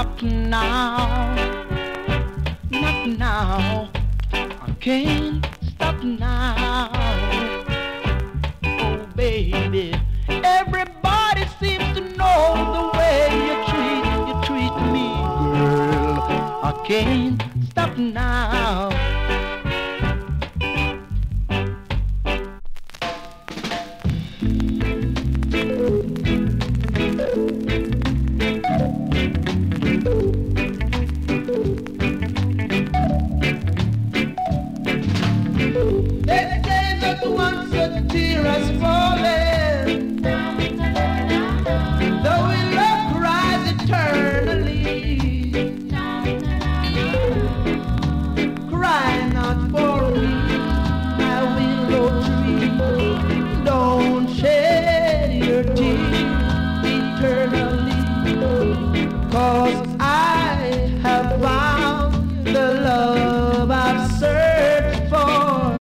Not now, not now. I can't stop now. Oh, baby. Everybody seems to know the way you treat, you treat me, girl. I can't stop now. They say that tear. Though eternally. Cry not for me, my willow tree. Don't shed your tears. Cause